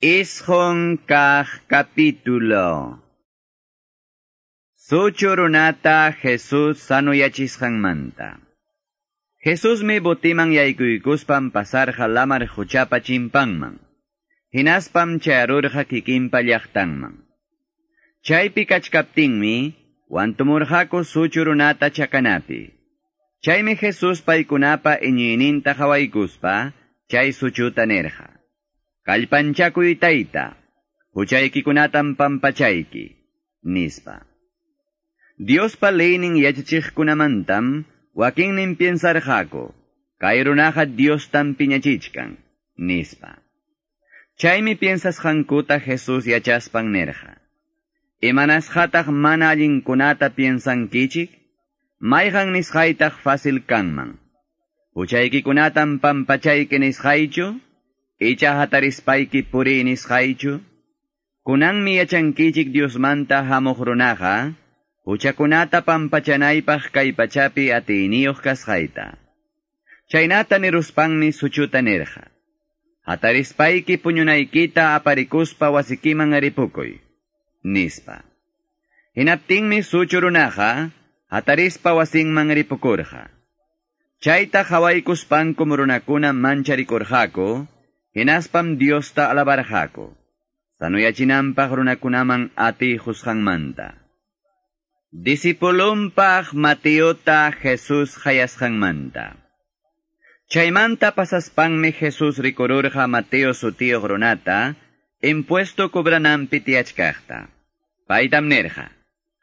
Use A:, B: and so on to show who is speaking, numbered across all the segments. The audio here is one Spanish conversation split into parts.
A: Ishon kaj capítulo. Suchurunata Jesús sanuyachisqanmanta. Jesús mi botiman yaykuykuspam pasar lamar huchapa chimpanman. Hinaspam charurja kikimpa llaqtanman. Chaypi kachkaptinmi, wantumurjako suchurunata chakanapi. Chaymi Jesús paykunapa iñininta hawaykuspa, chay suchuta nerja. Kallpanchakuy tayta, huchaykikunatan pampachayki, nispa. Diospa leynin yachachiqkunamantam, wakinnin piensarjako, kay runaqa Diostan piñachichkan, nispa. Chaymi piensasqankuta Jesús yachaspan nerja. Imanasqataq mana allinkunata piensankichik, mayqan nisqaytaq fácil kanman. Huchaykikunatan pampachayki nisqaychu, Icha hatarispaiki puri nisqaychu, kunanmi yachankichik Diosmanta hamuqrunaqa, huchakunata pampachanaypaq kay pachapi atiiniyuq kasqayta. Chaynata niruspanmi suchuta nirqa. Hatarispaiki puñunaykita aparikuspa wasikiman aripukuy, nispa. Hinaptinmi suchurunaqa, hatarispa wasinman ripukurqa. Chayta hawaykuspankum runakuna mancharikurqaku, hinaspam Diosta alabarjako. Sanuyachinampaq runakunaman ati husqanmanta. Disipulumpaq Mateota Jesus hayasqanmanta. Chaymanta pasaspanmi Jesus rikururqa Mateo sutiyuq runata, impuesto cobranampi tiachkaqta. Paytam nerja,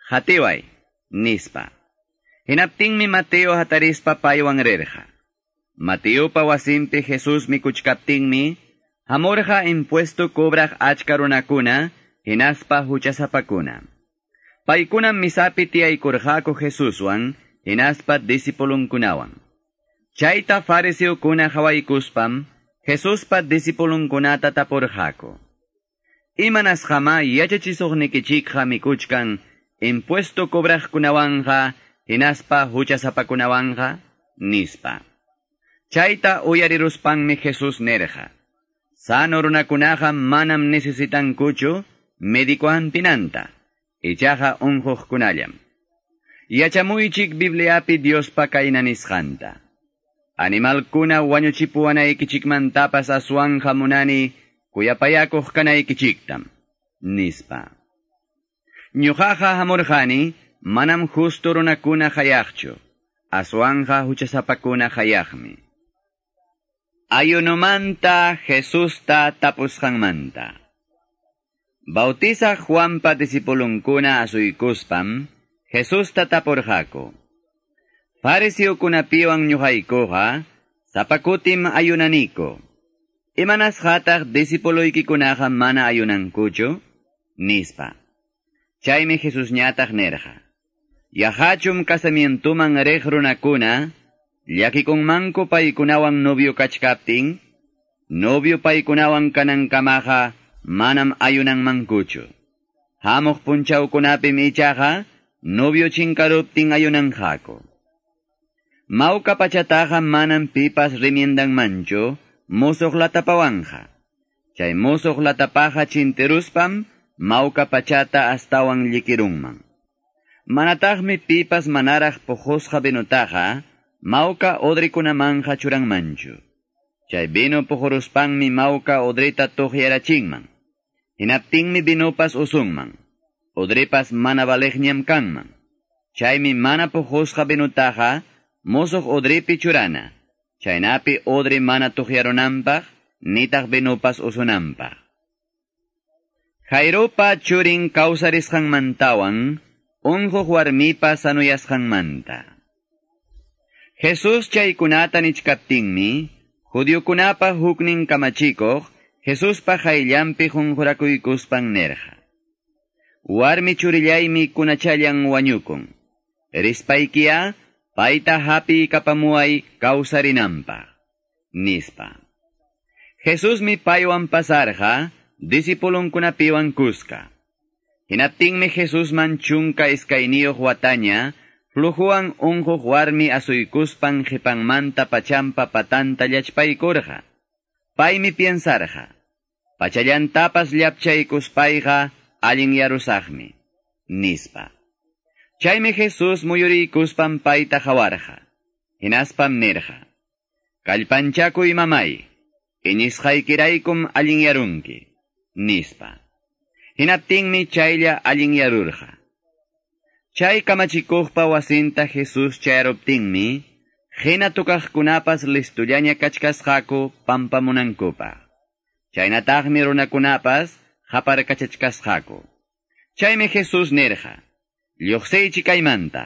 A: hatiway, nispa. Hinaptinmi Mateo hatarispa paywan rirja. Mateo pa wasimpi Jesus mi kuchkaptinmi, hamorja impuesto cobraj achkarunakuna, hinaspa huchasapakuna. Paikunam misapi tiaykurjako Jesuswan, hinaspa disipulunkunawan. Chayta fariseo kuna hawaykuspam, Jesuspa disipulunkunata tapurjako. Imanas jama yachachisuqnikichikja mikuchkan, impuesto cobrajkunawanja, hinaspa huchasapakunawanja, nispa. Chayta uyariruspanmi Jesus nerja. Sano runakunaqa manam necesitankuchu medikuan pinanta. Ichaqa unjuqkunallam. Yachamuychik Bibliapi Diospa kaynanisqanta. Animalkuna wañuchipuwanaykichikmantapas aswanja munani kuyapayakuq kanaykichiktam. Nispa. Ñuqaqa hamurjani manam justo runakuna hayaqchu. Aswanja huchasapakuna hayaqmi. Ayunomanta Jesusta tapusqanmanta. Bautiza Juanpa disipulunkuna asuykuspam, Jesusta tapurjako. Fariseo kunapiwan ñuhaykuqa, sapakutim ayunaniko. Imanas hataq disipuluykikunaka mana ayunankuchu, nispa. Chaymi Jesus ñataq nerja. Yahachum casamientuman rej runakuna, Llakikunmanku paykunawan novio kachkaptin, novio paykunawan kanankamaqa manam ayunanmankuchu. Hamuq punchawkunapim ichaqa novio chinkaruptin ayunanjako. Mauka pachataqa manam pipas rimiendanmanchu musuq latapawanja. Chay musuq latapaqa chinteruspam mauka pachata astawan llikirunman. Manataqmi pipas manaraq pujusqa binutaqa, Mauka odrikunamanja churanmanchu. Chay bino pujuruspangmi mauka odrita tuhyarachingman. Hinaptingmi binopas usungman. Odripas mana valejñam kanman. Chaymi mana pujusqa binutaja, musuq odripi churana. Chaynapi odri mana tuhyarunampaq, nitaq binopas usunampaq. Jairopa churin kawsarisqanmantawan, unjuq warmipa sanuyasqanmanta. Jesus chaykunata nichkaptinmi, judiokunapa huknin kamachikoq, Jesuspa jayllampi junjurakuykuspan nerja. Warmi churillaymi kunachallan wañukun. Rispaykiya, payta hapi kapamuay kawsarinampa. Nispa. Jesusmi paywan pasarja, disipulunkunapiwan kuska. Hinaptingmi Jesusman chunka iskayniyuq wataña, Flujuan unjuq warmi asuykuspan qhipanmanta pachampa patanta llachpaykurqa. Paymi piensarqa. pachallantapas llapchaykuspayqa allin yarusaqmi, nispa. Chaymi Jesus muyuriykuspam payta hawarqa, hinaspam nirqa. Kallpanchakuy mamay, inisqaykiraykum allin yarunki, nispa. Hinaptinmi chaylla allin yarurqa. Chay kamachikuqpa wasinta Jesus chayaruptinmi, Hina tukaqkunapas listullaña kachkasqaku pampamunankupaq. Chaynataqmi runakunapas hapar kachachkasqaku. Chaymi Jesus nirqa, lluqsiychi kaymanta,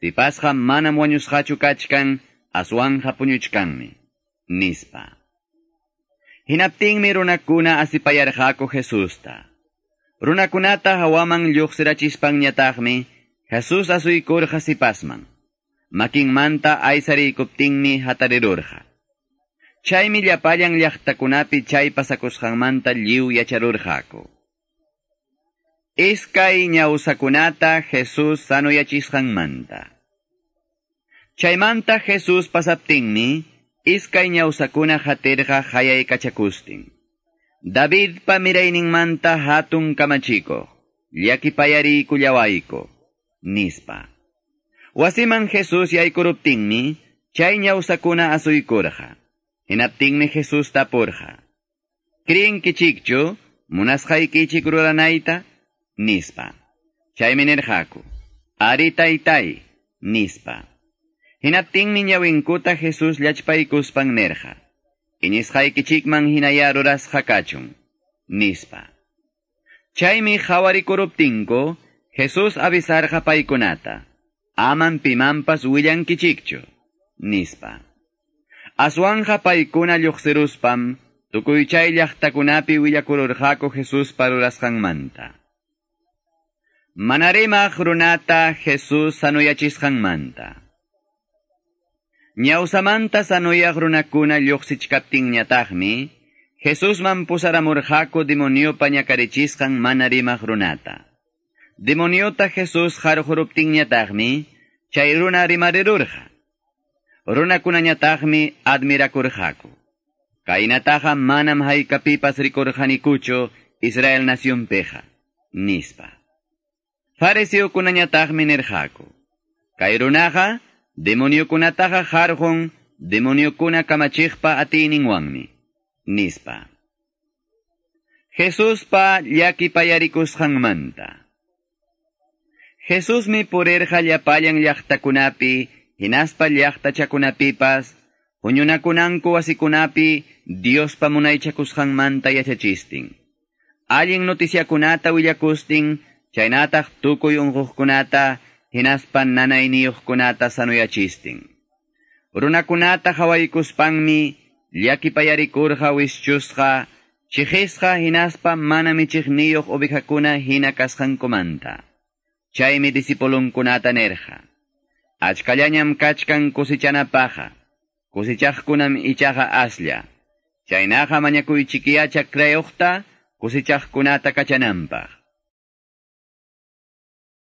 A: sipasqa manam wañusqachu kachkan, aswanja puñuchkanmi, nispa. Hinaptinmi runakuna asipayarqaku Jesusta. Runakunata hawaman lluqsirachispanñataqmi, Jesus asuykurqa sipasman. makinmanta aysarikuptinmi hatarirurqa. Chaymi llapallan llaqtakunapi chay pasakusqanmanta lliw yacharurqaku. Iskay ñawsakunata Jesus sanuyachisqanmanta. Chaymanta Jesus pasaptinmi, iskay ñawsakuna hatirqa hayay kachakustin. David pa mirayninmanta hatun kamachiko, llakipayariyku llawayko, nispa. Wasiman Jesus yaykuruptinmi, chay ñawsakuna asuykurqa. Hinaptinmi Jesus tapurqa. ¿Creenkichikchu munasqaykichik ruranayta? Nispa. Chaymi nirqaku. Ari taytay, nispa. Hinaptinmi ñawinkuta Jesus llachpaykuspan nirqa. Inisqaykichikman hinaya rurasqa nispa. Jesus avisarqa paykunata aman pimanpas willankichikchu, nispa. Aswanja paykuna lluqsiruspam, tukuychay llaqtakunapi willakururqaku Jesus parurasqanmanta. Manarimaq runata Jesus sanuyachisqanmanta. Ñawsamanta sanuyaq runakuna lluqsichkaptinñataqmi, Jesusman pusaramurqaku demoniopa ñakarichisqan manarimaq runata. Demoniota Jesus harujuruptinñataqmi, chay runa rimarirurqa. Runakunañataqmi admirakurqaku. Kainataqa manam haykapipas rikurqanikucho Israel nacionpeja, nispa. Fariseokunañataqmi nirqaku. Kay runaqa, demoniokunataqa harjun, demoniokuna kamachiqpa atininwanmi, nispa. Jesuspa llakipayarikusqanmanta. Jesus mi purerja llapallan llaqtakunapi, hinaspa llaqtachakunapipas, huñunakunanku wasikunapi, Diospa munaychakusqanmanta yachachistin. Allin noticiakunata willakustin, chaynataq tukuy unquqkunata, hinaspa nanayniyuqkunata sanuyachistin. Runakunata hawaykuspanmi, llakipayarikurqa wischusqa, chihisqa hinaspa mana michiqniyuq ovejakuna hina kasqankumanta. Chaymi disipulunkunata nerja. Achkallañam kachkan kusichanapaqqa. Kusichaqkunam ichaqa aslla. Chaynaqa mañakuychikiyacha creyuqta kusichaqkunata kachananpaq.